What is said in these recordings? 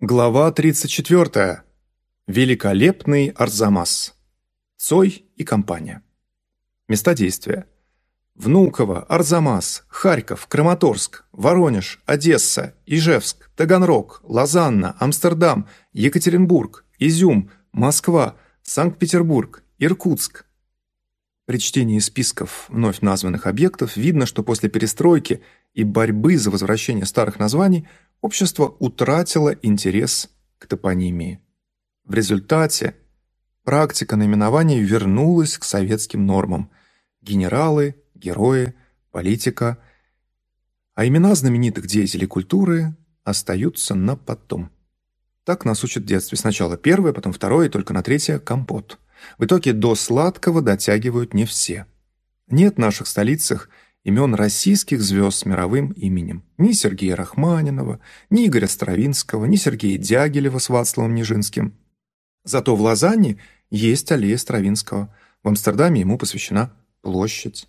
Глава 34. Великолепный Арзамас. Цой и компания. Места действия. Внуково, Арзамас, Харьков, Краматорск, Воронеж, Одесса, Ижевск, Таганрог, Лозанна, Амстердам, Екатеринбург, Изюм, Москва, Санкт-Петербург, Иркутск. При чтении списков вновь названных объектов видно, что после перестройки и борьбы за возвращение старых названий – общество утратило интерес к топонимии. В результате практика наименований вернулась к советским нормам. Генералы, герои, политика. А имена знаменитых деятелей культуры остаются на потом. Так нас учат в детстве. Сначала первое, потом второе, и только на третье – компот. В итоге до сладкого дотягивают не все. Нет в наших столицах – имен российских звезд с мировым именем. Ни Сергея Рахманинова, ни Игоря Стравинского, ни Сергея Дягилева с Вацлавом Нижинским. Зато в Лозанне есть аллея Стравинского. В Амстердаме ему посвящена площадь.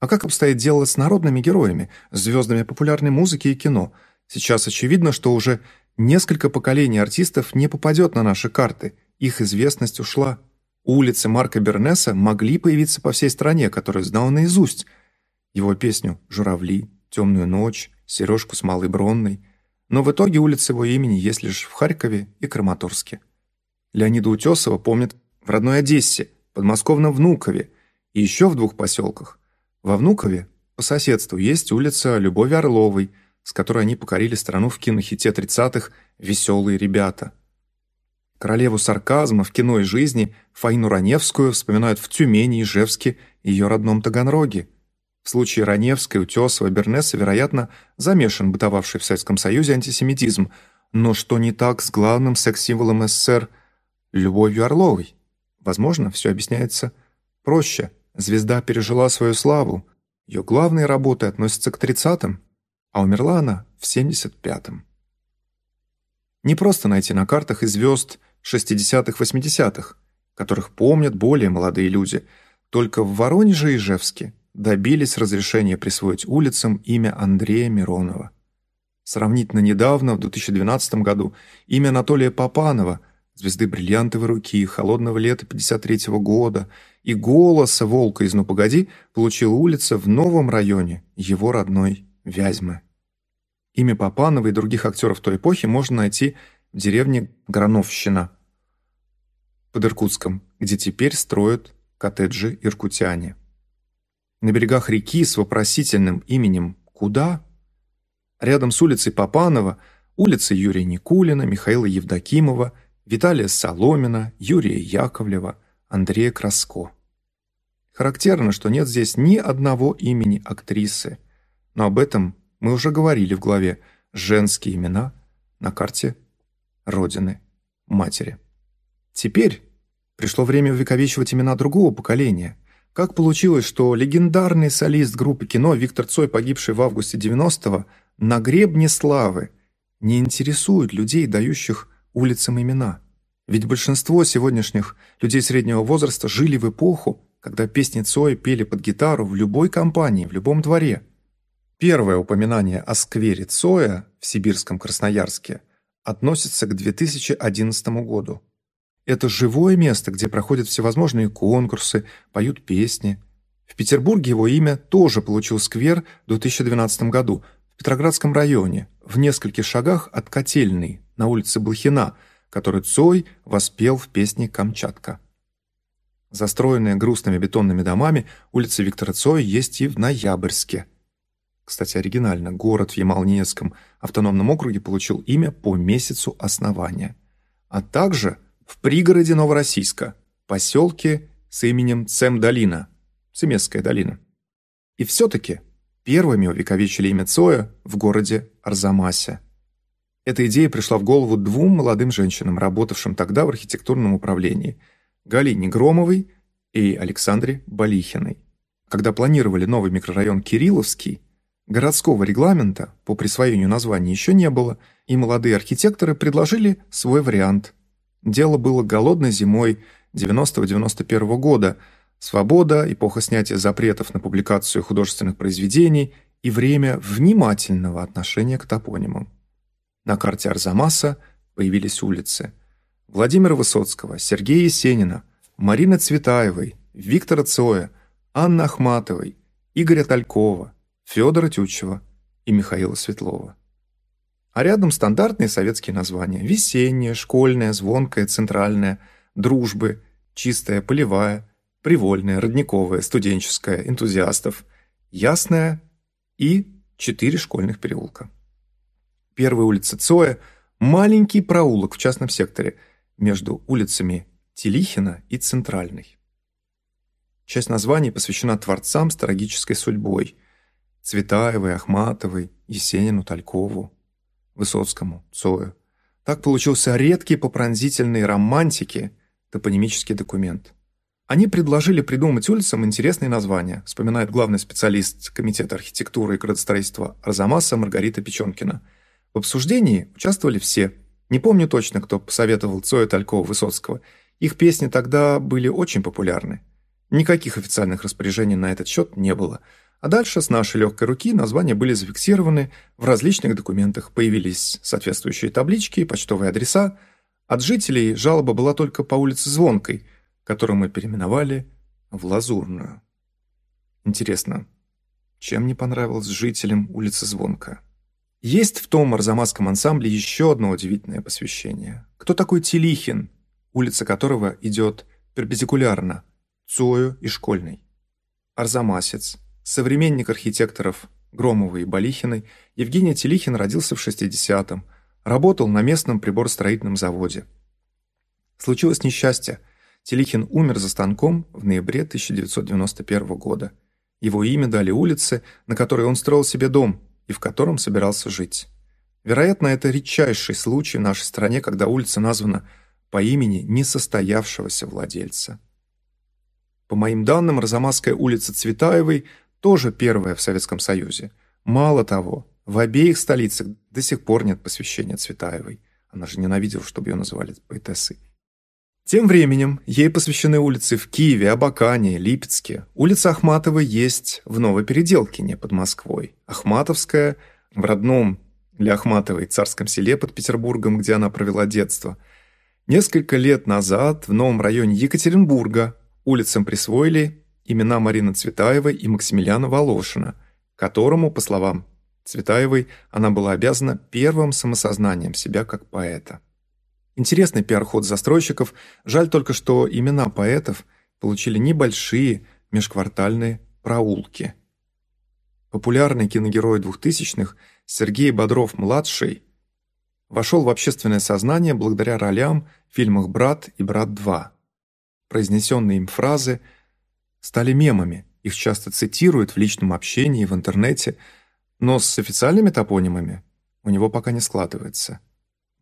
А как обстоит дело с народными героями, звездами популярной музыки и кино? Сейчас очевидно, что уже несколько поколений артистов не попадет на наши карты. Их известность ушла. Улицы Марка Бернеса могли появиться по всей стране, которую знал наизусть – его песню «Журавли», «Темную ночь», «Сережку с Малой Бронной». Но в итоге улицы его имени есть лишь в Харькове и Краматорске. Леонида Утесова помнят в родной Одессе, подмосковном Внукове и еще в двух поселках. Во Внукове по соседству есть улица Любови Орловой, с которой они покорили страну в кинохите 30-х «Веселые ребята». Королеву сарказма в кино и жизни Фаину Раневскую вспоминают в Тюмени, Ижевске и ее родном Таганроге – в случае Раневской, Утесова, Бернеса, вероятно, замешан бытовавший в Советском Союзе антисемитизм. Но что не так с главным секс-символом СССР – Любовью Орловой? Возможно, все объясняется проще. Звезда пережила свою славу. Ее главные работы относятся к 30-м, а умерла она в 75-м. Не просто найти на картах и звезд 60-х-80-х, которых помнят более молодые люди. Только в Воронеже и Ижевске – добились разрешения присвоить улицам имя Андрея Миронова. Сравнительно недавно, в 2012 году, имя Анатолия Попанова, звезды бриллиантовой руки, холодного лета 53 -го года и голоса волка из «Ну погоди» получила улица в новом районе, его родной Вязьмы. Имя Попанова и других актеров той эпохи можно найти в деревне Грановщина под Иркутском, где теперь строят коттеджи иркутяне на берегах реки с вопросительным именем «Куда?». Рядом с улицей Попанова улицы Юрия Никулина, Михаила Евдокимова, Виталия Соломина, Юрия Яковлева, Андрея Краско. Характерно, что нет здесь ни одного имени актрисы, но об этом мы уже говорили в главе «Женские имена» на карте Родины, Матери. Теперь пришло время увековечивать имена другого поколения – как получилось, что легендарный солист группы кино Виктор Цой, погибший в августе 90-го, на гребне славы, не интересует людей, дающих улицам имена? Ведь большинство сегодняшних людей среднего возраста жили в эпоху, когда песни Цоя пели под гитару в любой компании, в любом дворе. Первое упоминание о сквере Цоя в сибирском Красноярске относится к 2011 году. Это живое место, где проходят всевозможные конкурсы, поют песни. В Петербурге его имя тоже получил сквер в 2012 году в Петроградском районе, в нескольких шагах от Котельной, на улице Блохина, который Цой воспел в песне «Камчатка». Застроенная грустными бетонными домами, улица Виктора Цоя есть и в Ноябрьске. Кстати, оригинально, город в Ямал-Ненецком автономном округе получил имя по месяцу основания. А также – в пригороде Новороссийска, поселке с именем Цем-Долина, Цемесская долина. И все-таки первыми увековечили имя Цоя в городе Арзамасе. Эта идея пришла в голову двум молодым женщинам, работавшим тогда в архитектурном управлении – Галине Громовой и Александре Балихиной. Когда планировали новый микрорайон Кирилловский, городского регламента по присвоению названия еще не было, и молодые архитекторы предложили свой вариант – Дело было голодной зимой 90-91 года. Свобода, эпоха снятия запретов на публикацию художественных произведений и время внимательного отношения к топонимам. На карте Арзамаса появились улицы. Владимира Высоцкого, Сергея Есенина, Марины Цветаевой, Виктора Цоя, Анны Ахматовой, Игоря Талькова, Федора Тютчева и Михаила Светлова. А рядом стандартные советские названия – весенняя, школьная, звонкая, центральная, дружбы, чистая, полевая, привольная, родниковая, студенческая, энтузиастов, ясная. И четыре школьных переулка. Первая улица Цоя – маленький проулок в частном секторе между улицами Телихина и Центральной. Часть названий посвящена творцам с трагической судьбой – Цветаевой, Ахматовой, Есенину, Талькову, Высоцкому, Цою. Так получился редкий по пронзительной романтике топонимический документ. Они предложили придумать улицам интересные названия, вспоминает главный специалист Комитета архитектуры и градостроительства Арзамаса Маргарита Печенкина. В обсуждении участвовали все. Не помню точно, кто посоветовал Цоя Талькова Высоцкого. Их песни тогда были очень популярны. Никаких официальных распоряжений на этот счет не было – а дальше с нашей легкой руки названия были зафиксированы в различных документах, появились соответствующие таблички и почтовые адреса. От жителей жалоба была только по улице Звонкой, которую мы переименовали в Лазурную. Интересно, чем не понравилось жителям улицы Звонка? Есть в том арзамасском ансамбле еще одно удивительное посвящение. Кто такой Телихин, улица которого идет перпендикулярно Цою и Школьной? Арзамасец, Современник архитекторов Громовой и Балихиной, Евгений Телихин родился в 60-м, работал на местном приборостроительном заводе. Случилось несчастье. Телихин умер за станком в ноябре 1991 года. Его имя дали улице, на которой он строил себе дом и в котором собирался жить. Вероятно, это редчайший случай в нашей стране, когда улица названа по имени несостоявшегося владельца. По моим данным, Розамасская улица Цветаевой тоже первая в Советском Союзе. Мало того, в обеих столицах до сих пор нет посвящения Цветаевой. Она же ненавидела, чтобы ее называли поэтессой. Тем временем ей посвящены улицы в Киеве, Абакане, Липецке. Улица Ахматовой есть в Новопеределкине под Москвой. Ахматовская в родном для Ахматовой царском селе под Петербургом, где она провела детство. Несколько лет назад в новом районе Екатеринбурга улицам присвоили имена Марины Цветаевой и Максимилиана Волошина, которому, по словам Цветаевой, она была обязана первым самосознанием себя как поэта. Интересный пиар-ход застройщиков, жаль только, что имена поэтов получили небольшие межквартальные проулки. Популярный киногерой двухтысячных Сергей Бодров-младший вошел в общественное сознание благодаря ролям в фильмах «Брат» и «Брат 2». Произнесенные им фразы – стали мемами, их часто цитируют в личном общении, в интернете, но с официальными топонимами у него пока не складывается.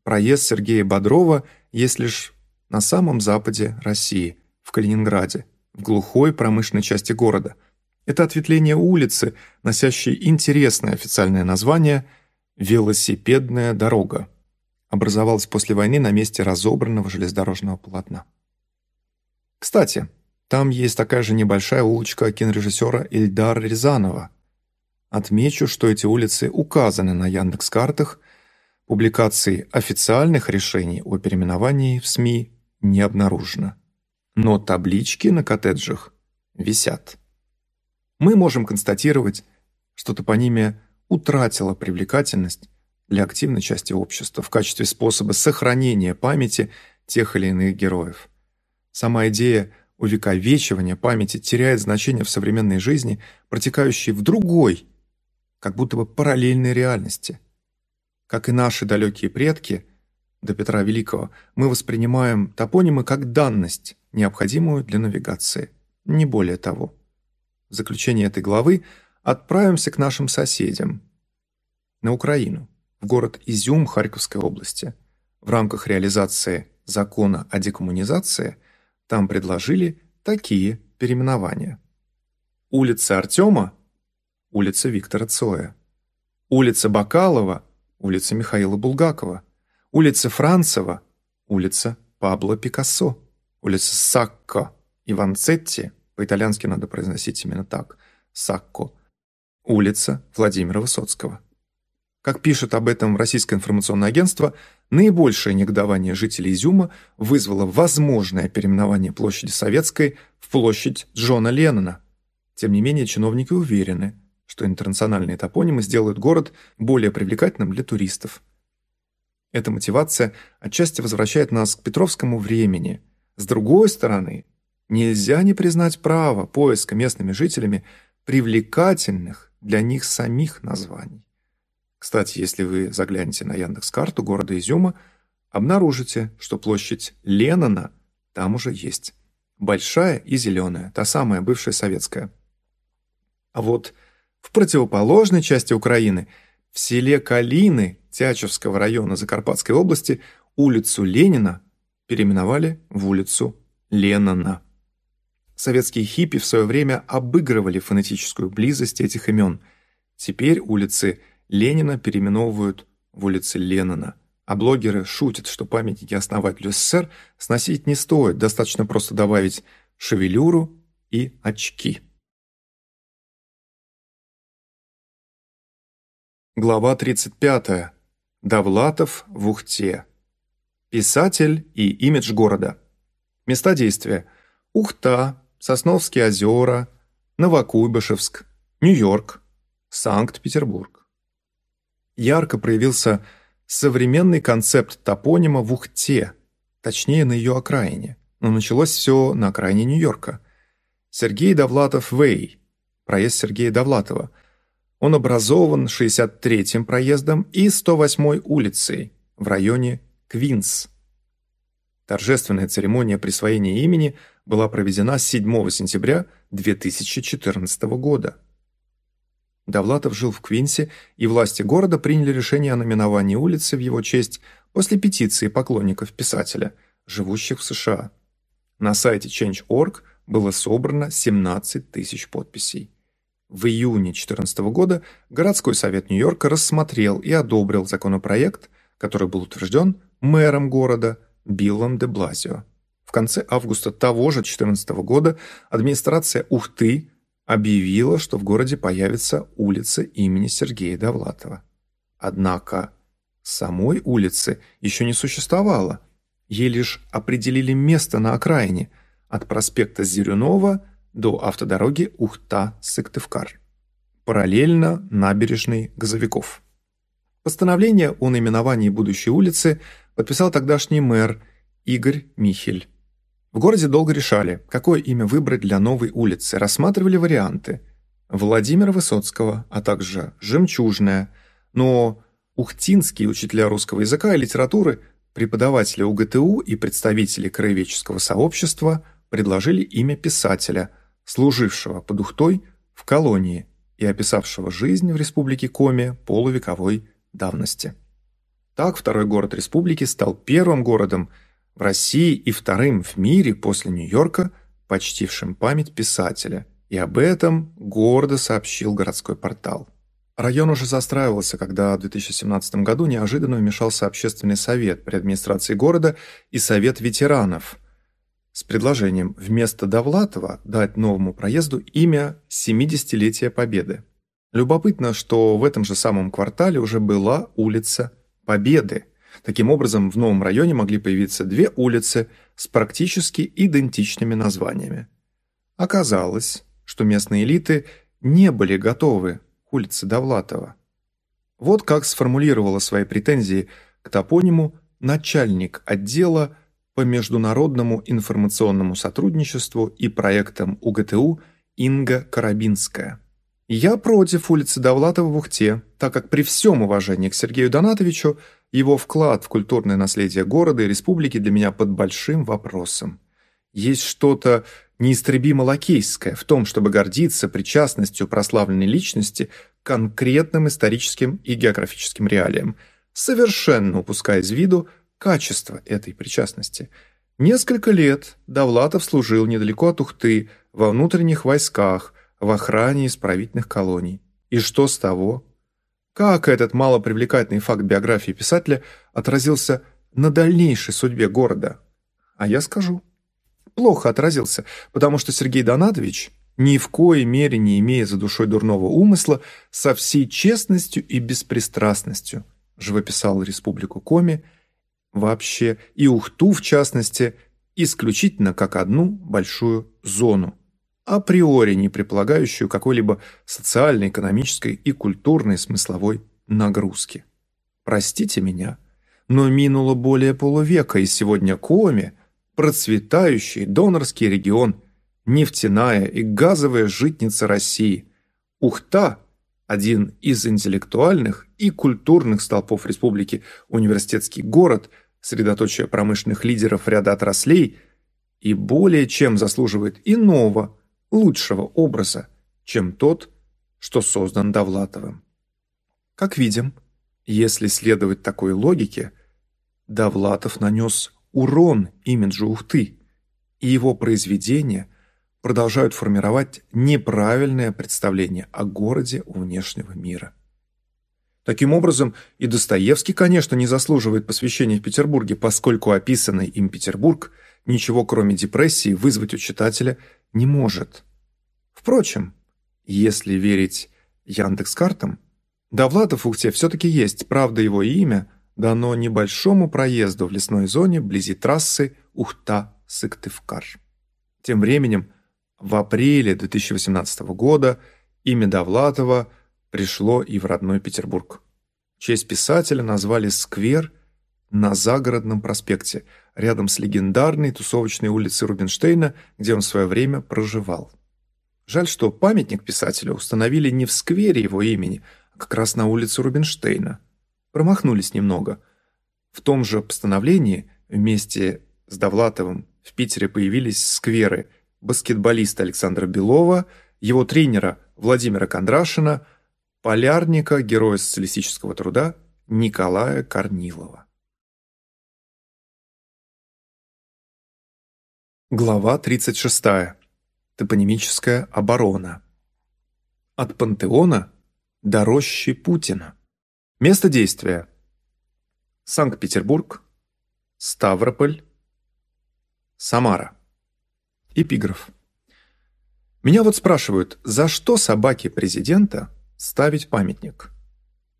Проезд Сергея Бодрова есть лишь на самом западе России, в Калининграде, в глухой промышленной части города. Это ответвление улицы, носящее интересное официальное название «Велосипедная дорога», образовалось после войны на месте разобранного железнодорожного полотна. Кстати, там есть такая же небольшая улочка кинорежиссера Ильдара Рязанова. Отмечу, что эти улицы указаны на Яндекс-картах, публикации официальных решений о переименовании в СМИ не обнаружено. Но таблички на коттеджах висят. Мы можем констатировать, что топонимия утратила привлекательность для активной части общества в качестве способа сохранения памяти тех или иных героев. Сама идея – увековечивание памяти теряет значение в современной жизни, протекающей в другой, как будто бы параллельной реальности. Как и наши далекие предки, до Петра Великого, мы воспринимаем топонимы как данность, необходимую для навигации, не более того. В заключение этой главы отправимся к нашим соседям. На Украину, в город Изюм Харьковской области. В рамках реализации закона о декоммунизации – там предложили такие переименования. Улица Артема – улица Виктора Цоя. Улица Бакалова – улица Михаила Булгакова. Улица Францева – улица Пабло Пикассо. Улица Сакко – Иванцетти, по-итальянски надо произносить именно так, Сакко. Улица Владимира Высоцкого. Как пишет об этом Российское информационное агентство, Наибольшее негодование жителей Изюма вызвало возможное переименование площади Советской в площадь Джона Леннона. Тем не менее, чиновники уверены, что интернациональные топонимы сделают город более привлекательным для туристов. Эта мотивация отчасти возвращает нас к Петровскому времени. С другой стороны, нельзя не признать право поиска местными жителями привлекательных для них самих названий. Кстати, если вы заглянете на Яндекс-карту города Изюма, обнаружите, что площадь Ленина там уже есть. Большая и зеленая, та самая бывшая советская. А вот в противоположной части Украины, в селе Калины Тячевского района Закарпатской области, улицу Ленина переименовали в улицу Ленина. Советские хиппи в свое время обыгрывали фонетическую близость этих имен. Теперь улицы Ленина переименовывают в улицы Ленина. А блогеры шутят, что памятники основателю СССР сносить не стоит, достаточно просто добавить шевелюру и очки. Глава 35. Довлатов в Ухте. Писатель и имидж города. Места действия. Ухта, Сосновские озера, Новокуйбышевск, Нью-Йорк, Санкт-Петербург ярко проявился современный концепт топонима в Ухте, точнее на ее окраине, но началось все на окраине Нью-Йорка. Сергей Довлатов Вэй, проезд Сергея Довлатова. Он образован 63-м проездом и 108-й улицей в районе Квинс. Торжественная церемония присвоения имени была проведена 7 сентября 2014 года. Довлатов жил в Квинсе, и власти города приняли решение о номиновании улицы в его честь после петиции поклонников писателя, живущих в США. На сайте Change.org было собрано 17 тысяч подписей. В июне 2014 года городской совет Нью-Йорка рассмотрел и одобрил законопроект, который был утвержден мэром города Биллом де Блазио. В конце августа того же 2014 года администрация Ухты объявила, что в городе появится улица имени Сергея Довлатова. Однако самой улицы еще не существовало, ей лишь определили место на окраине от проспекта Зерюнова до автодороги Ухта-Сыктывкар, параллельно набережной Газовиков. Постановление о наименовании будущей улицы подписал тогдашний мэр Игорь Михель. В городе долго решали, какое имя выбрать для новой улицы, рассматривали варианты. Владимира Высоцкого, а также Жемчужная, но ухтинские учителя русского языка и литературы, преподаватели УГТУ и представители краеведческого сообщества предложили имя писателя, служившего под Ухтой в колонии и описавшего жизнь в республике Коми полувековой давности. Так второй город республики стал первым городом, в России и вторым в мире после Нью-Йорка, почтившим память писателя, и об этом гордо сообщил городской портал. Район уже застраивался, когда в 2017 году неожиданно вмешался общественный совет при администрации города и совет ветеранов с предложением вместо Довлатова дать новому проезду имя 70-летия Победы. Любопытно, что в этом же самом квартале уже была улица Победы – Таким образом, в новом районе могли появиться две улицы с практически идентичными названиями. Оказалось, что местные элиты не были готовы к улице Довлатова. Вот как сформулировала свои претензии к топониму начальник отдела по международному информационному сотрудничеству и проектам УГТУ Инга Карабинская. Я против улицы Довлатова в Ухте, так как при всем уважении к Сергею Донатовичу его вклад в культурное наследие города и республики для меня под большим вопросом. Есть что-то неистребимо лакейское в том, чтобы гордиться причастностью прославленной личности к конкретным историческим и географическим реалиям, совершенно упуская из виду качество этой причастности. Несколько лет Довлатов служил недалеко от Ухты, во внутренних войсках – в охране исправительных колоний. И что с того? Как этот малопривлекательный факт биографии писателя отразился на дальнейшей судьбе города? А я скажу. Плохо отразился, потому что Сергей Донатович, ни в коей мере не имея за душой дурного умысла, со всей честностью и беспристрастностью живописал Республику Коми вообще и Ухту в частности исключительно как одну большую зону, априори не предполагающую какой-либо социальной, экономической и культурной смысловой нагрузки. Простите меня, но минуло более полувека, и сегодня Коми – процветающий донорский регион, нефтяная и газовая житница России. Ухта – один из интеллектуальных и культурных столпов республики, университетский город, средоточие промышленных лидеров ряда отраслей и более чем заслуживает иного, лучшего образа, чем тот, что создан Довлатовым. Как видим, если следовать такой логике, Довлатов нанес урон имиджу Ухты, и его произведения продолжают формировать неправильное представление о городе у внешнего мира. Таким образом, и Достоевский, конечно, не заслуживает посвящения в Петербурге, поскольку описанный им Петербург ничего кроме депрессии вызвать у читателя не может. Впрочем, если верить Яндекс.Картам, Довлатов в Ухте все-таки есть, правда его имя дано небольшому проезду в лесной зоне вблизи трассы Ухта-Сыктывкар. Тем временем, в апреле 2018 года имя Довлатова пришло и в родной Петербург. В честь писателя назвали сквер на Загородном проспекте, рядом с легендарной тусовочной улицей Рубинштейна, где он в свое время проживал. Жаль, что памятник писателю установили не в сквере его имени, как раз на улице Рубинштейна. Промахнулись немного. В том же постановлении вместе с Довлатовым в Питере появились скверы баскетболиста Александра Белова, его тренера Владимира Кондрашина, полярника, героя социалистического труда Николая Корнилова. Глава 36. Топонимическая оборона. От пантеона до рощи Путина. Место действия. Санкт-Петербург, Ставрополь, Самара. Эпиграф. Меня вот спрашивают, за что собаке президента ставить памятник?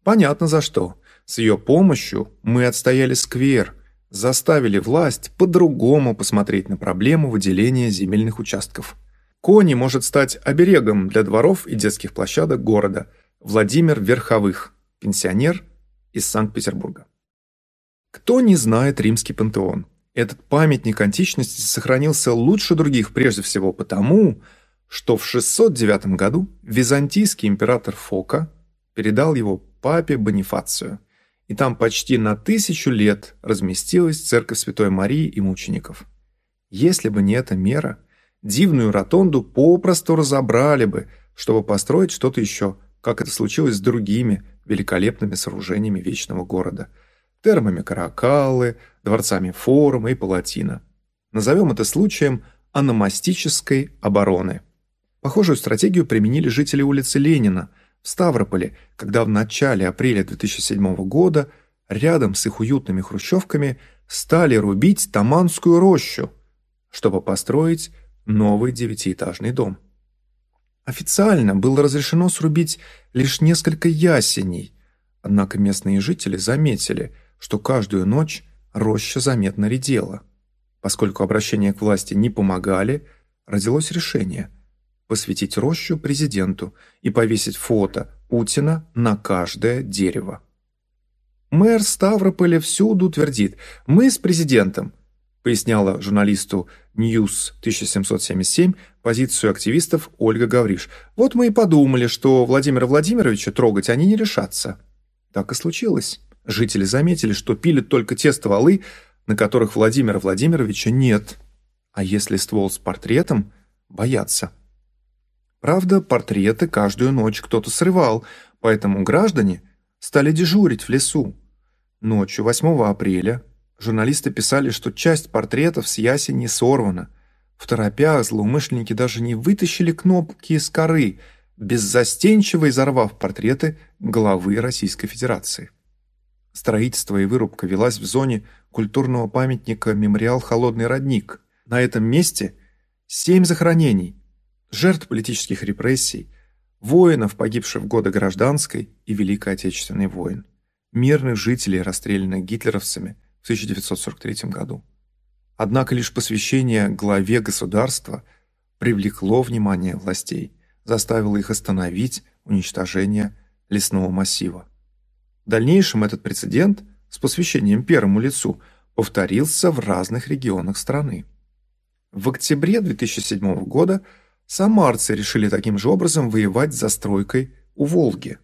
Понятно за что. С ее помощью мы отстояли сквер, заставили власть по-другому посмотреть на проблему выделения земельных участков. Кони может стать оберегом для дворов и детских площадок города – Владимир Верховых, пенсионер из Санкт-Петербурга. Кто не знает римский пантеон? Этот памятник античности сохранился лучше других прежде всего потому, что в 609 году византийский император Фока передал его папе Бонифацию, и там почти на тысячу лет разместилась церковь Святой Марии и мучеников. Если бы не эта мера, дивную ротонду попросту разобрали бы, чтобы построить что-то еще – как это случилось с другими великолепными сооружениями Вечного города – термами Каракаллы, дворцами Форума и Палатина. Назовем это случаем аномастической обороны. Похожую стратегию применили жители улицы Ленина в Ставрополе, когда в начале апреля 2007 года рядом с их уютными хрущевками стали рубить Таманскую рощу, чтобы построить новый девятиэтажный дом. Официально было разрешено срубить лишь несколько ясеней, однако местные жители заметили, что каждую ночь роща заметно редела. Поскольку обращения к власти не помогали, родилось решение посвятить рощу президенту и повесить фото Путина на каждое дерево. Мэр Ставрополя всюду твердит «Мы с президентом», поясняла журналисту News 1777 позицию активистов Ольга Гавриш. Вот мы и подумали, что Владимира Владимировича трогать они не решатся. Так и случилось. Жители заметили, что пилят только те стволы, на которых Владимира Владимировича нет. А если ствол с портретом, боятся. Правда, портреты каждую ночь кто-то срывал, поэтому граждане стали дежурить в лесу. Ночью 8 апреля журналисты писали, что часть портретов с ясени сорвана – в торопях злоумышленники даже не вытащили кнопки из коры, беззастенчиво изорвав портреты главы Российской Федерации. Строительство и вырубка велась в зоне культурного памятника «Мемориал Холодный родник». На этом месте семь захоронений, жертв политических репрессий, воинов, погибших в годы гражданской и Великой Отечественной войн, мирных жителей, расстрелянных гитлеровцами, в 1943 году. Однако лишь посвящение главе государства привлекло внимание властей, заставило их остановить уничтожение лесного массива. В дальнейшем этот прецедент с посвящением первому лицу повторился в разных регионах страны. В октябре 2007 года самарцы решили таким же образом воевать с застройкой у Волги.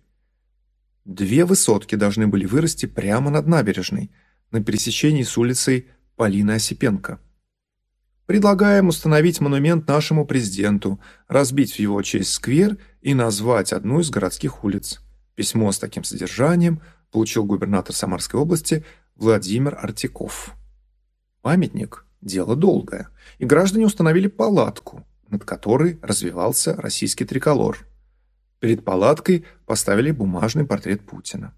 Две высотки должны были вырасти прямо над набережной, на пересечении с улицей Полины Осипенко. Предлагаем установить монумент нашему президенту, разбить в его честь сквер и назвать одну из городских улиц. Письмо с таким содержанием получил губернатор Самарской области Владимир Артиков. Памятник – дело долгое, и граждане установили палатку, над которой развивался российский триколор. Перед палаткой поставили бумажный портрет Путина.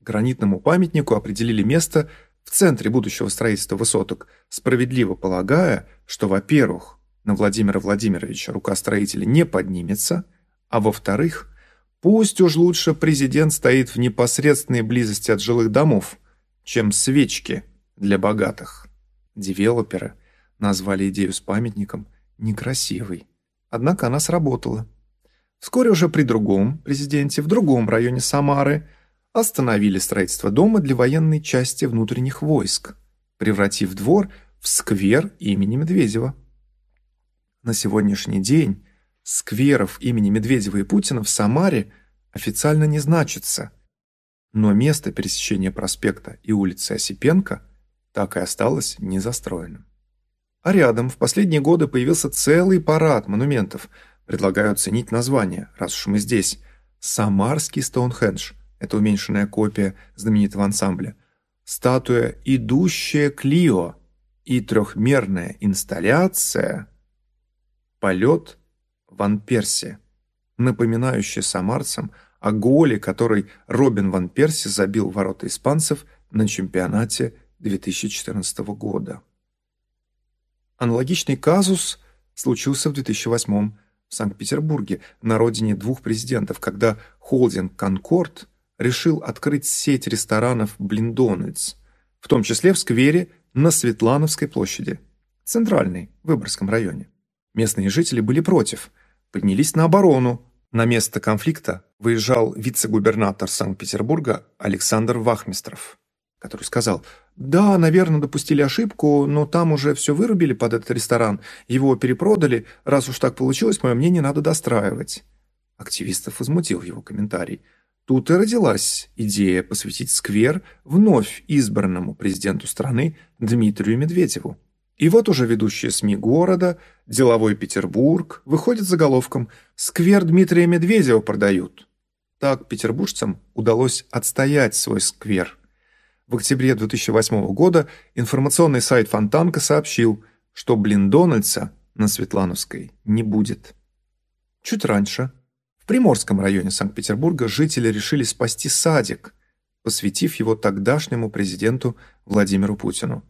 Гранитному памятнику определили место в центре будущего строительства высоток, справедливо полагая, что, во-первых, на Владимира Владимировича рука строителя не поднимется, а во-вторых, пусть уж лучше президент стоит в непосредственной близости от жилых домов, чем свечки для богатых. Девелоперы назвали идею с памятником некрасивой, однако она сработала. Вскоре уже при другом президенте в другом районе Самары – остановили строительство дома для военной части внутренних войск, превратив двор в сквер имени Медведева. На сегодняшний день скверов имени Медведева и Путина в Самаре официально не значится, но место пересечения проспекта и улицы Осипенко так и осталось незастроенным. А рядом в последние годы появился целый парад монументов. Предлагаю оценить название, раз уж мы здесь. Самарский Стоунхендж – это уменьшенная копия знаменитого ансамбля, статуя «Идущая Клио» и трехмерная инсталляция «Полет Ван Перси», напоминающая самарцам о голе, который Робин Ван Перси забил ворота испанцев на чемпионате 2014 года. Аналогичный казус случился в 2008 в Санкт-Петербурге на родине двух президентов, когда холдинг «Конкорд» решил открыть сеть ресторанов «Блиндональдс», в том числе в сквере на Светлановской площади, центральной, в Выборгском районе. Местные жители были против, поднялись на оборону. На место конфликта выезжал вице-губернатор Санкт-Петербурга Александр Вахмистров, который сказал, «Да, наверное, допустили ошибку, но там уже все вырубили под этот ресторан, его перепродали, раз уж так получилось, мое мнение надо достраивать». Активистов возмутил его комментарий – Тут и родилась идея посвятить сквер вновь избранному президенту страны Дмитрию Медведеву. И вот уже ведущие СМИ города, деловой Петербург, выходит заголовком «Сквер Дмитрия Медведева продают». Так петербуржцам удалось отстоять свой сквер. В октябре 2008 года информационный сайт Фонтанка сообщил, что Блиндональдса на Светлановской не будет. Чуть раньше в Приморском районе Санкт-Петербурга жители решили спасти садик, посвятив его тогдашнему президенту Владимиру Путину.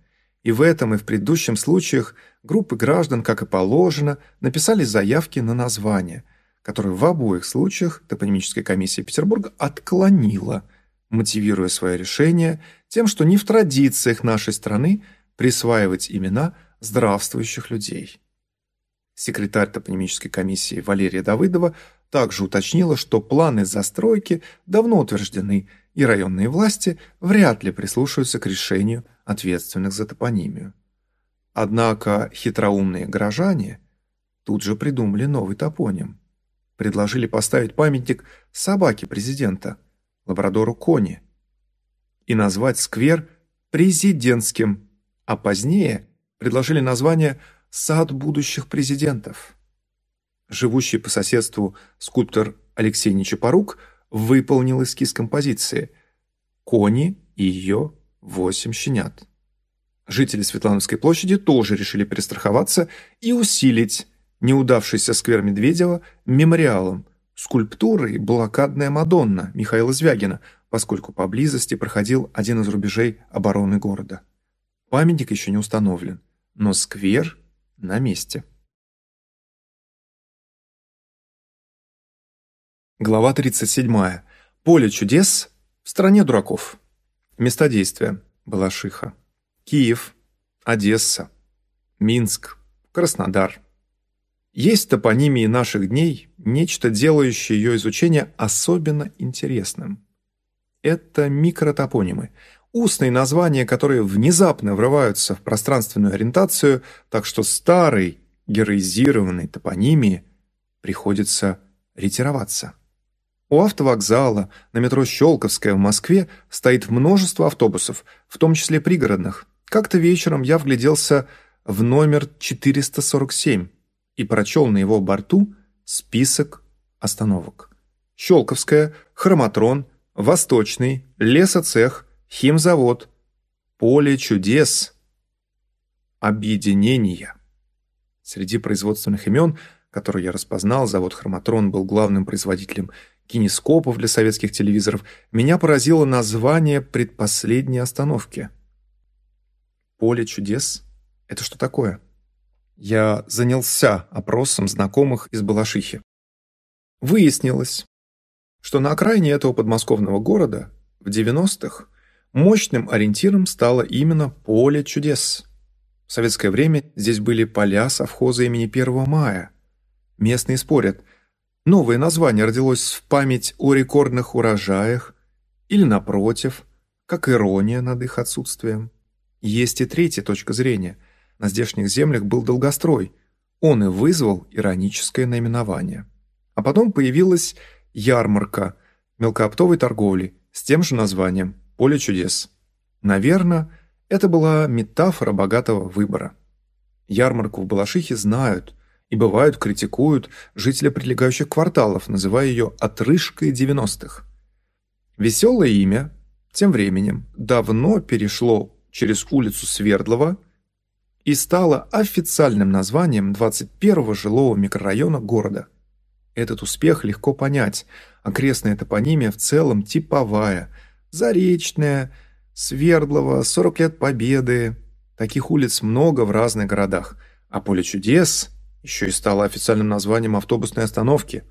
И в этом и в предыдущем случаях группы граждан, как и положено, написали заявки на название, которые в обоих случаях топонимическая комиссия Петербурга отклонила, мотивируя свое решение тем, что не в традициях нашей страны присваивать имена здравствующих людей. Секретарь топонимической комиссии Валерия Давыдова также уточнила, что планы застройки давно утверждены, и районные власти вряд ли прислушаются к решению ответственных за топонимию. Однако хитроумные горожане тут же придумали новый топоним. Предложили поставить памятник собаке президента, лабрадору Кони, и назвать сквер президентским, а позднее предложили название «Сад будущих президентов» живущий по соседству скульптор Алексей Нечапорук выполнил эскиз композиции «Кони и ее восемь щенят». Жители Светлановской площади тоже решили перестраховаться и усилить неудавшийся сквер Медведева мемориалом, скульптурой «Блокадная Мадонна» Михаила Звягина, поскольку поблизости проходил один из рубежей обороны города. Памятник еще не установлен, но сквер на месте. Глава 37. Поле чудес в стране дураков. Места действия. Балашиха, Киев, Одесса, Минск, Краснодар. Есть в топонимии наших дней нечто, делающее ее изучение особенно интересным. Это микротопонимы, устные названия, которые внезапно врываются в пространственную ориентацию, так что старой героизированной топонимии приходится ретироваться. У автовокзала на метро Щелковская в Москве стоит множество автобусов, в том числе пригородных. Как-то вечером я вгляделся в номер 447 и прочел на его борту список остановок. Щелковская, Хроматрон, Восточный, Лесоцех, Химзавод, Поле чудес, Объединения. Среди производственных имен, которые я распознал, завод «Хроматрон» был главным производителем кинескопов для советских телевизоров, меня поразило название предпоследней остановки. «Поле чудес» — это что такое? Я занялся опросом знакомых из Балашихи. Выяснилось, что на окраине этого подмосковного города в 90-х мощным ориентиром стало именно «Поле чудес». В советское время здесь были поля совхоза имени 1 мая. Местные спорят, новое название родилось в память о рекордных урожаях или, напротив, как ирония над их отсутствием. Есть и третья точка зрения. На здешних землях был долгострой. Он и вызвал ироническое наименование. А потом появилась ярмарка мелкооптовой торговли с тем же названием «Поле чудес». Наверное, это была метафора богатого выбора. Ярмарку в Балашихе знают и, бывают, критикуют жители прилегающих кварталов, называя ее «отрыжкой 90-х». Веселое имя, тем временем, давно перешло через улицу Свердлова и стало официальным названием 21-го жилого микрорайона города. Этот успех легко понять. Окрестная топонимия в целом типовая. Заречная, Свердлова, 40 лет Победы. Таких улиц много в разных городах. А Поле чудес еще и стало официальным названием автобусной остановки.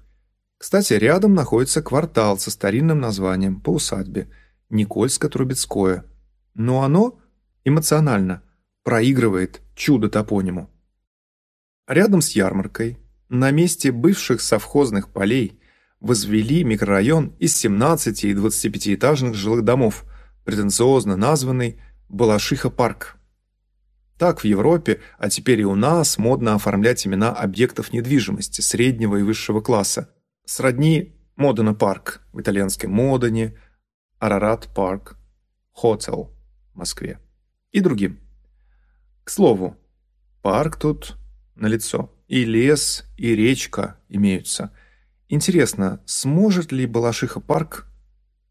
Кстати, рядом находится квартал со старинным названием по усадьбе Никольско-Трубецкое. Но оно эмоционально проигрывает чудо-топониму. Рядом с ярмаркой, на месте бывших совхозных полей, возвели микрорайон из 17 и 25-этажных жилых домов – претенциозно названный Балашиха-парк. Так в Европе, а теперь и у нас, модно оформлять имена объектов недвижимости среднего и высшего класса. Сродни Модена-парк в итальянской Модене, Арарат-парк, Хотел в Москве и другим. К слову, парк тут налицо. И лес, и речка имеются. Интересно, сможет ли Балашиха-парк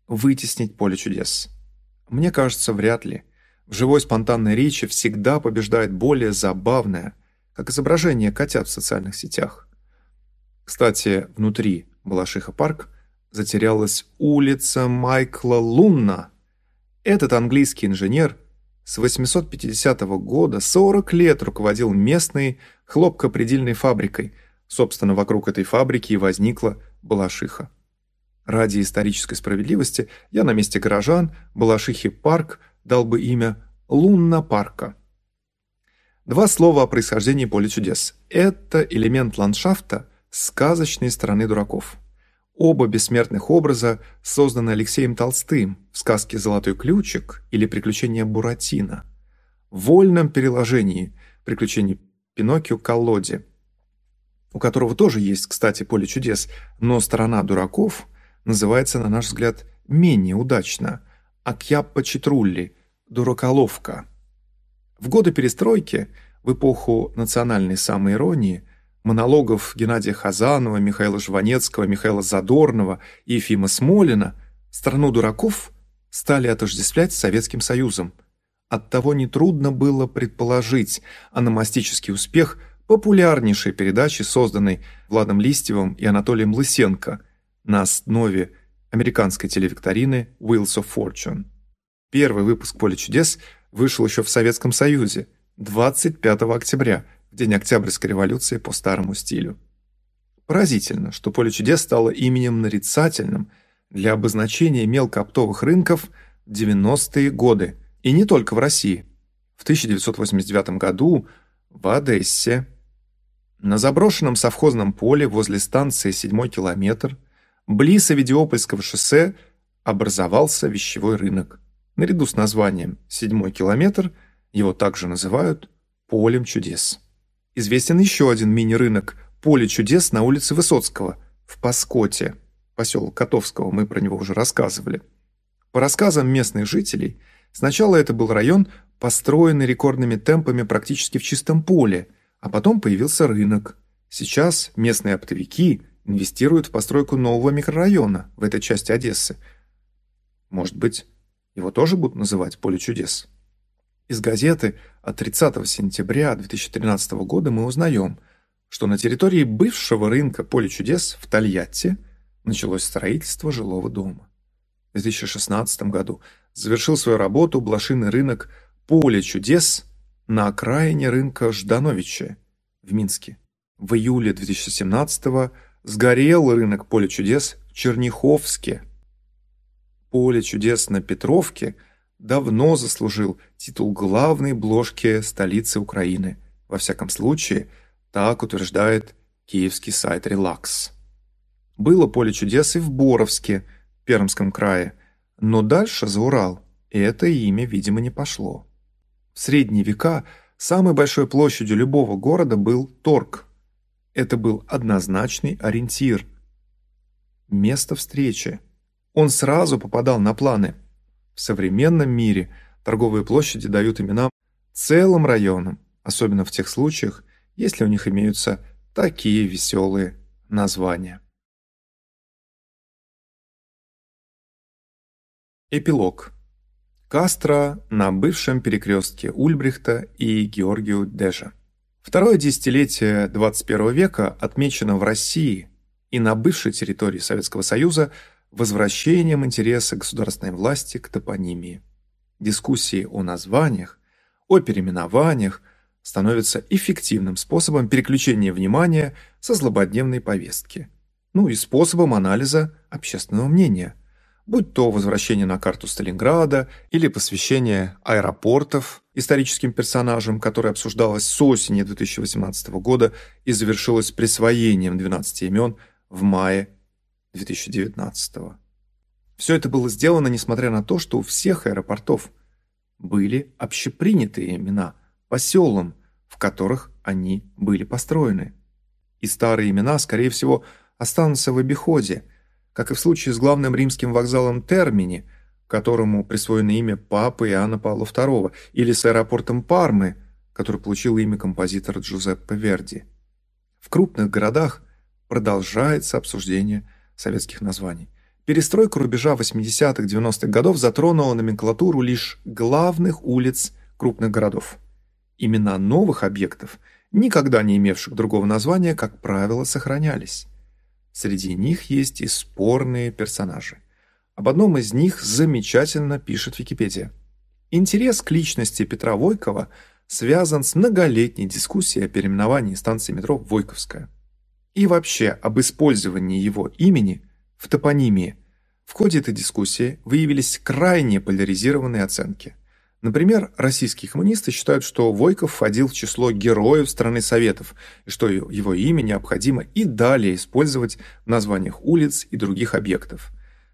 вытеснить поле чудес? Мне кажется, вряд ли. В живой спонтанной речи всегда побеждает более забавное, как изображение котят в социальных сетях. Кстати, внутри Балашиха парк затерялась улица Майкла Лунна. Этот английский инженер с 850 года 40 лет руководил местной хлопкопредельной фабрикой. Собственно, вокруг этой фабрики и возникла Балашиха. Ради исторической справедливости я на месте горожан Балашихи парк дал бы имя Лунна парка. Два слова о происхождении поля чудес. Это элемент ландшафта сказочной страны дураков. Оба бессмертных образа созданы Алексеем Толстым в сказке «Золотой ключик» или «Приключения Буратино». В вольном переложении «Приключения Пиноккио Колоде», у которого тоже есть, кстати, поле чудес, но сторона дураков называется, на наш взгляд, менее удачно – Акьяппа Читрулли, дураколовка. В годы перестройки, в эпоху национальной самоиронии, монологов Геннадия Хазанова, Михаила Жванецкого, Михаила Задорнова и Ефима Смолина страну дураков стали отождествлять с Советским Союзом. Оттого нетрудно было предположить аномастический успех популярнейшей передачи, созданной Владом Листьевым и Анатолием Лысенко – на основе американской телевикторины Wheels of Fortune. Первый выпуск «Поле чудес» вышел еще в Советском Союзе 25 октября, в день Октябрьской революции по старому стилю. Поразительно, что «Поле чудес» стало именем нарицательным для обозначения мелкооптовых рынков в 90-е годы И не только в России. В 1989 году в Одессе на заброшенном совхозном поле возле станции «Седьмой километр» близ Авидиопольского шоссе образовался вещевой рынок. Наряду с названием «Седьмой километр» его также называют «Полем чудес». Известен еще один мини-рынок «Поле чудес» на улице Высоцкого в Паскоте, поселок Котовского, мы про него уже рассказывали. По рассказам местных жителей, сначала это был район, построенный рекордными темпами практически в чистом поле, а потом появился рынок. Сейчас местные оптовики инвестируют в постройку нового микрорайона в этой части Одессы. Может быть, его тоже будут называть «Поле чудес»? Из газеты от 30 сентября 2013 года мы узнаем, что на территории бывшего рынка «Поле чудес» в Тольятти началось строительство жилого дома. В 2016 году завершил свою работу блошиный рынок «Поле чудес» на окраине рынка Ждановича в Минске. В июле 2017 сгорел рынок «Поле чудес» в Черняховске. «Поле чудес» на Петровке давно заслужил титул главной бложки столицы Украины. Во всяком случае, так утверждает киевский сайт «Релакс». Было поле чудес и в Боровске, Пермском крае, но дальше за Урал, это имя, видимо, не пошло. В средние века самой большой площадью любого города был торг. Это был однозначный ориентир. Место встречи. Он сразу попадал на планы. В современном мире торговые площади дают имена целым районам, особенно в тех случаях, если у них имеются такие веселые названия. Эпилог. Кастро на бывшем перекрестке Ульбрихта и Георгию Дежа. Второе десятилетие 21 века отмечено в России и на бывшей территории Советского Союза возвращением интереса государственной власти к топонимии. Дискуссии о названиях, о переименованиях становятся эффективным способом переключения внимания со злободневной повестки, ну и способом анализа общественного мнения – будь то возвращение на карту Сталинграда или посвящение аэропортов историческим персонажам, которое обсуждалось с осени 2018 года и завершилось присвоением 12 имен в мае 2019. Все это было сделано несмотря на то, что у всех аэропортов были общепринятые имена по селам, в которых они были построены. И старые имена, скорее всего, останутся в обиходе – как и в случае с главным римским вокзалом Термини, которому присвоено имя папы Иоанна Павла II, или с аэропортом Пармы, который получил имя композитора Джузеппе Верди. В крупных городах продолжается обсуждение советских названий. Перестройка рубежа 80-х-90-х годов затронула номенклатуру лишь главных улиц крупных городов. Имена новых объектов, никогда не имевших другого названия, как правило, сохранялись. Среди них есть и спорные персонажи. Об одном из них замечательно пишет Википедия. Интерес к личности Петра Войкова связан с многолетней дискуссией о переименовании станции метро Войковская. И вообще об использовании его имени в топонимии. В ходе этой дискуссии выявились крайне поляризированные оценки – Например, российские коммунисты считают, что Войков входил в число героев страны Советов, и что его имя необходимо и далее использовать в названиях улиц и других объектов.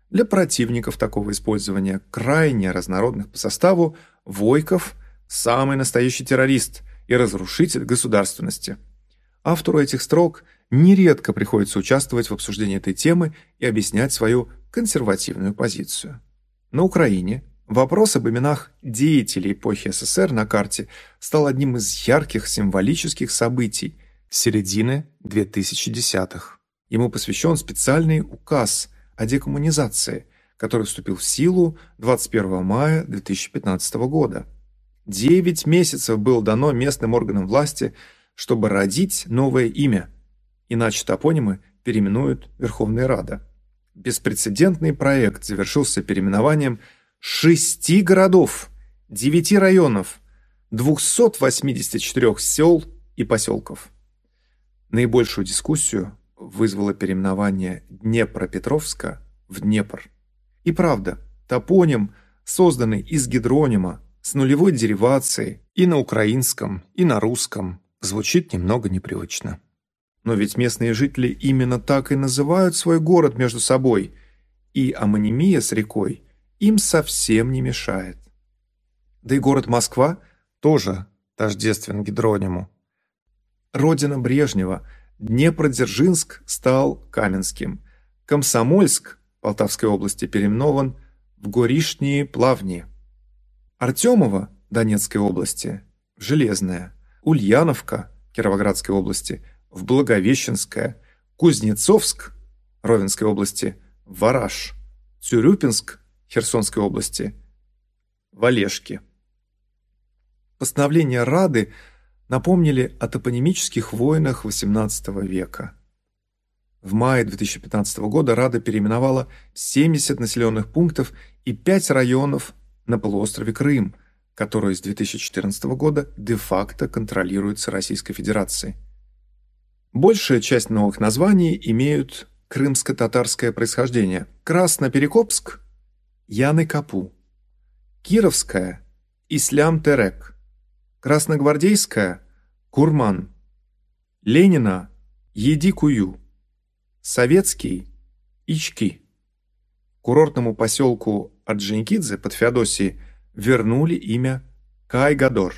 Для противников такого использования, крайне разнородных по составу, Войков – самый настоящий террорист и разрушитель государственности. Автору этих строк нередко приходится участвовать в обсуждении этой темы и объяснять свою консервативную позицию. На Украине – Вопрос об именах деятелей эпохи СССР на карте стал одним из ярких символических событий середины 2010-х. Ему посвящен специальный указ о декоммунизации, который вступил в силу 21 мая 2015 года. Девять месяцев было дано местным органам власти, чтобы родить новое имя, иначе топонимы переименуют Верховная Рада. Беспрецедентный проект завершился переименованием – шести городов, девяти районов, 284 сел и поселков. Наибольшую дискуссию вызвало переименование Днепропетровска в Днепр. И правда, топоним, созданный из гидронима, с нулевой деривацией и на украинском, и на русском звучит немного непривычно. Но ведь местные жители именно так и называют свой город между собой, и амонимия с рекой им совсем не мешает. Да и город Москва тоже тождествен гидрониму. Родина Брежнева, Днепродзержинск стал Каменским, Комсомольск Полтавской области переименован в Горишние Плавни. Артемово Донецкой области в Железное, Ульяновка Кировоградской области в Благовещенское, Кузнецовск Ровенской области Вараж, Цюрюпинск Херсонской области в Олежки. Постановления Рады напомнили о топонимических войнах XVIII века. В мае 2015 года Рада переименовала 70 населенных пунктов и 5 районов на полуострове Крым, который с 2014 года де-факто контролируется Российской Федерацией. Большая часть новых названий имеют крымско-татарское происхождение. Красноперекопск – Яны-Капу. Кировская – Ислям-Терек. Красногвардейская – Курман. Ленина – Еди-Кую. Советский – Ички. Курортному поселку Орджоникидзе под Феодосией вернули имя Кайгадор.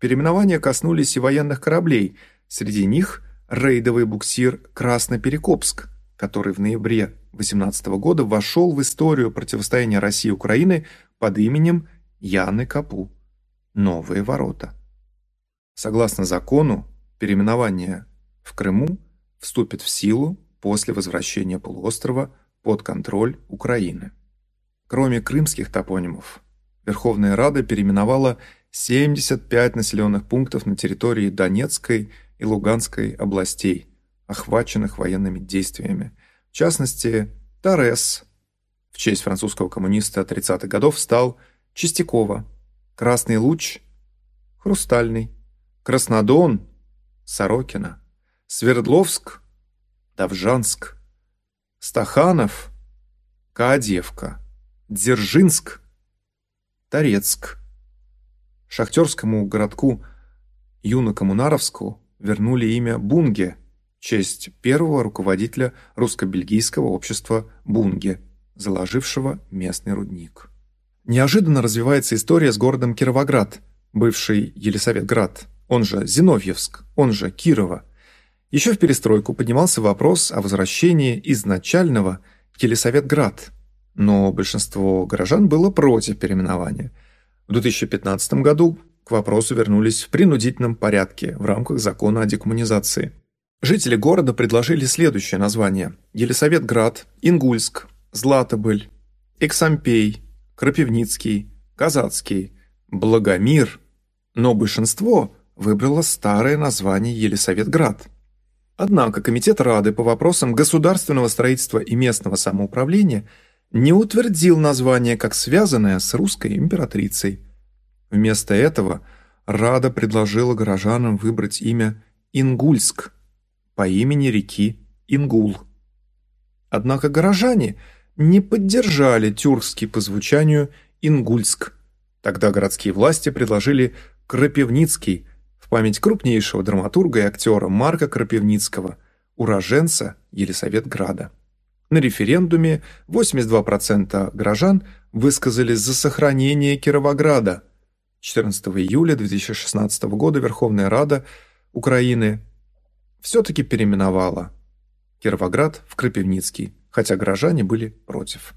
Переименования коснулись и военных кораблей, среди них рейдовый буксир «Красноперекопск», который в ноябре 18 года вошел в историю противостояния России и Украины под именем Яны Капу. Новые ворота. Согласно закону, переименование в Крыму вступит в силу после возвращения полуострова под контроль Украины. Кроме крымских топонимов, Верховная Рада переименовала 75 населенных пунктов на территории Донецкой и Луганской областей, охваченных военными действиями. В частности, Торрес, в честь французского коммуниста 30-х годов, стал Чистякова, Красный Луч – Хрустальный, Краснодон – Сорокина, Свердловск – Давжанск, Стаханов – Каадевка, Дзержинск – Торецк. Шахтерскому городку Юно-Коммунаровску вернули имя Бунге в честь первого руководителя русско-бельгийского общества Бунге, заложившего местный рудник. Неожиданно развивается история с городом Кировоград, бывший Елисаветград, он же Зиновьевск, он же Кирова. Еще в перестройку поднимался вопрос о возвращении изначального Елисаветград, но большинство горожан было против переименования. В 2015 году к вопросу вернулись в принудительном порядке в рамках закона о декоммунизации. Жители города предложили следующее название – Елисаветград, Ингульск, Златобыль, Эксампей, Крапивницкий, Казацкий, Благомир, но большинство выбрало старое название Елисаветград. Однако Комитет Рады по вопросам государственного строительства и местного самоуправления не утвердил название как связанное с русской императрицей – Вместо этого Рада предложила горожанам выбрать имя Ингульск по имени реки Ингул. Однако горожане не поддержали тюркский по звучанию Ингульск. Тогда городские власти предложили Крапивницкий в память крупнейшего драматурга и актера Марка Крапивницкого, уроженца Елисаветграда. На референдуме 82% горожан высказались за сохранение Кировограда – 14 июля 2016 года Верховная Рада Украины все-таки переименовала Кировоград в Крапивницкий, хотя горожане были против.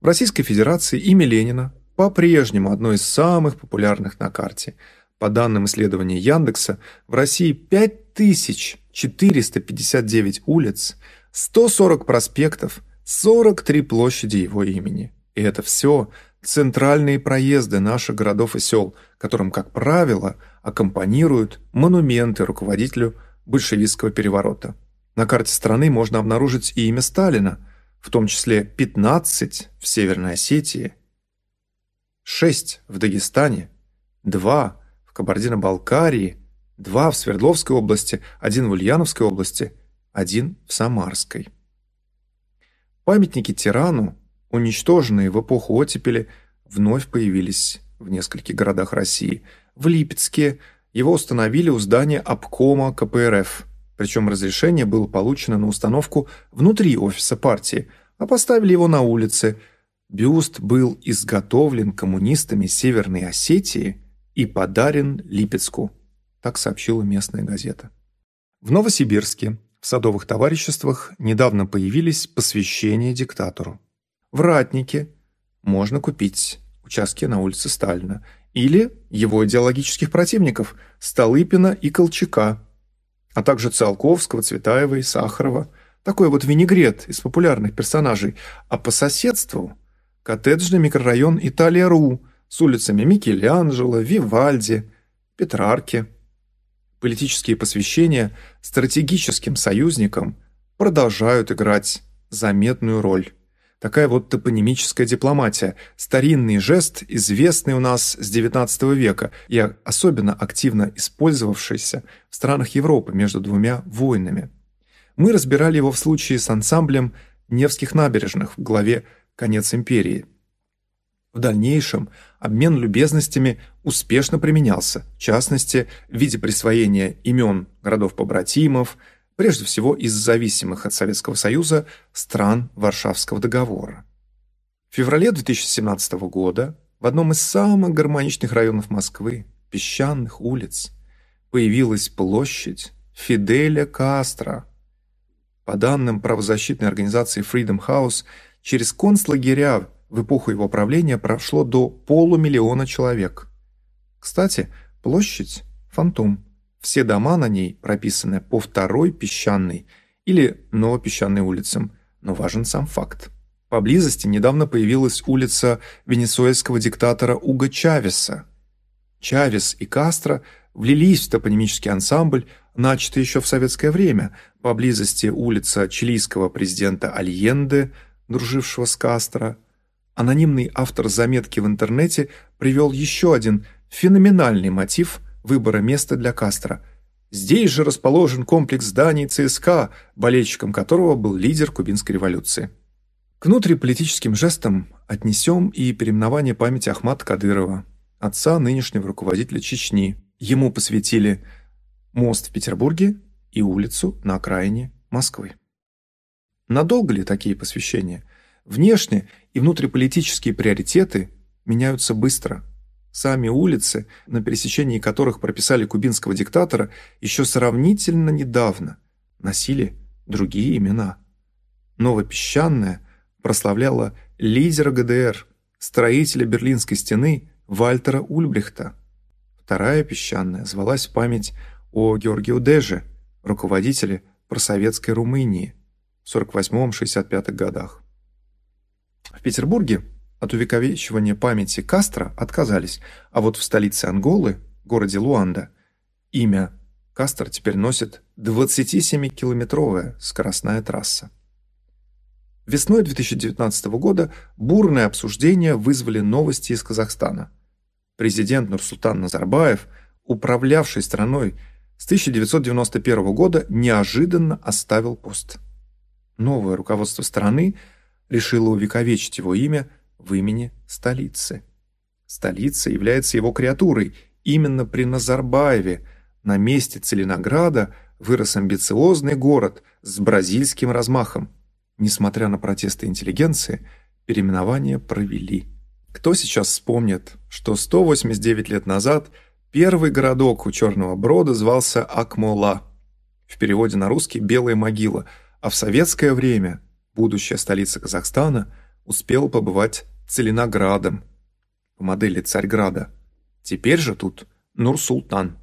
В Российской Федерации имя Ленина по-прежнему одно из самых популярных на карте. По данным исследования Яндекса, в России 5459 улиц, 140 проспектов, 43 площади его имени. И это все – центральные проезды наших городов и сел, которым, как правило, аккомпанируют монументы руководителю большевистского переворота. На карте страны можно обнаружить и имя Сталина, в том числе 15 в Северной Осетии, 6 в Дагестане, 2 в Кабардино-Балкарии, 2 в Свердловской области, 1 в Ульяновской области, 1 в Самарской. Памятники тирану уничтоженные в эпоху оттепели, вновь появились в нескольких городах России. В Липецке его установили у здания обкома КПРФ. Причем разрешение было получено на установку внутри офиса партии, а поставили его на улице. Бюст был изготовлен коммунистами Северной Осетии и подарен Липецку, так сообщила местная газета. В Новосибирске в садовых товариществах недавно появились посвящения диктатору. В Ратнике можно купить участки на улице Сталина или его идеологических противников Столыпина и Колчака, а также Циолковского, Цветаева и Сахарова. Такой вот винегрет из популярных персонажей. А по соседству коттеджный микрорайон Италия-Ру с улицами Микеланджело, Вивальди, Петрарки. Политические посвящения стратегическим союзникам продолжают играть заметную роль. Такая вот топонимическая дипломатия, старинный жест, известный у нас с XIX века и особенно активно использовавшийся в странах Европы между двумя войнами. Мы разбирали его в случае с ансамблем Невских набережных в главе «Конец империи». В дальнейшем обмен любезностями успешно применялся, в частности, в виде присвоения имен городов-побратимов – прежде всего из зависимых от Советского Союза стран Варшавского договора. В феврале 2017 года в одном из самых гармоничных районов Москвы, песчаных улиц, появилась площадь Фиделя Кастро. По данным правозащитной организации Freedom House, через концлагеря в эпоху его правления прошло до полумиллиона человек. Кстати, площадь – фантом – все дома на ней прописаны по второй песчаной или новопесчаной улицам, но важен сам факт. Поблизости недавно появилась улица венесуэльского диктатора Уго Чавеса. Чавес и Кастро влились в топонимический ансамбль, начатый еще в советское время. Поблизости улица чилийского президента Альенде, дружившего с Кастро. Анонимный автор заметки в интернете привел еще один феноменальный мотив – выбора места для Кастро. Здесь же расположен комплекс зданий ЦСКА, болельщиком которого был лидер кубинской революции. К внутриполитическим жестам отнесем и переименование памяти Ахмата Кадырова, отца нынешнего руководителя Чечни. Ему посвятили мост в Петербурге и улицу на окраине Москвы. Надолго ли такие посвящения? Внешне и внутриполитические приоритеты меняются быстро – Сами улицы, на пересечении которых прописали кубинского диктатора, еще сравнительно недавно носили другие имена. Новопесчаная прославляла лидера ГДР, строителя Берлинской стены Вальтера Ульбрихта. Вторая песчаная звалась в память о Георгию Деже, руководителе просоветской Румынии в 48-65 годах. В Петербурге от увековечивания памяти Кастро отказались, а вот в столице Анголы, городе Луанда, имя Кастро теперь носит 27-километровая скоростная трасса. Весной 2019 года бурное обсуждение вызвали новости из Казахстана. Президент Нурсултан Назарбаев, управлявший страной с 1991 года, неожиданно оставил пост. Новое руководство страны решило увековечить его имя – в имени столицы. Столица является его креатурой. Именно при Назарбаеве на месте Целинограда вырос амбициозный город с бразильским размахом. Несмотря на протесты интеллигенции, переименование провели. Кто сейчас вспомнит, что 189 лет назад первый городок у Черного Брода звался Акмола, в переводе на русский «белая могила», а в советское время будущая столица Казахстана успела побывать Целиноградом по модели Царьграда. Теперь же тут Нур-Султан.